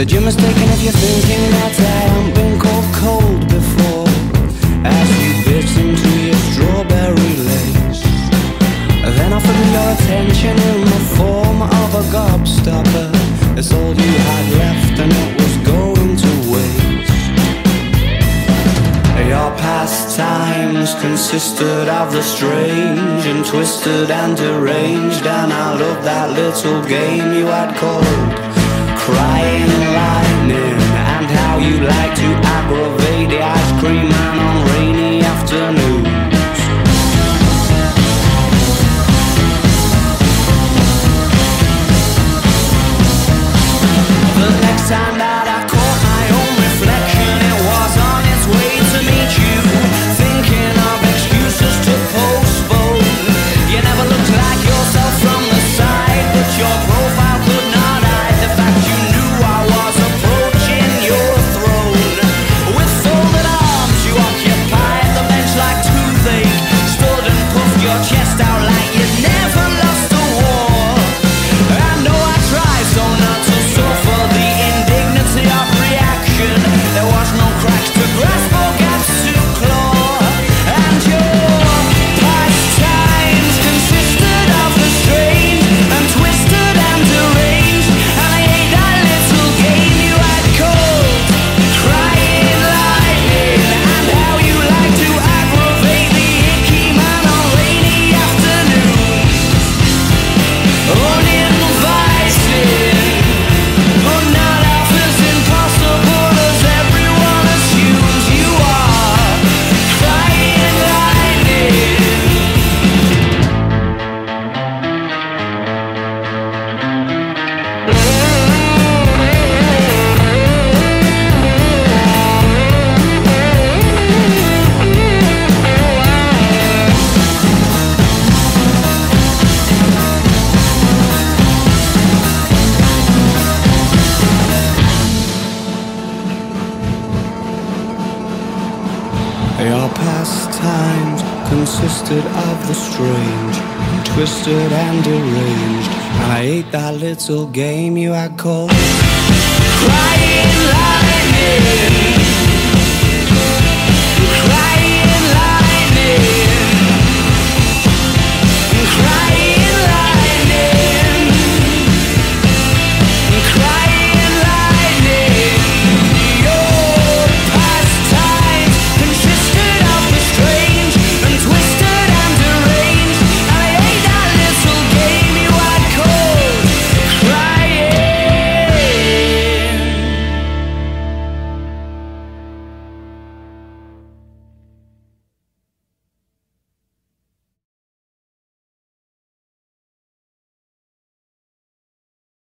Said you're mistaken if you're thinking that I haven't been called cold before. As you bit into your strawberry lace, then offered your attention in the form of a gobstopper. It's all you had left, and it was going to waste. Your pastimes consisted of the strange and twisted and deranged, and I loved that little game you had called The next time Your pastimes consisted of the strange, twisted and deranged. I ate that little game you had called Crying.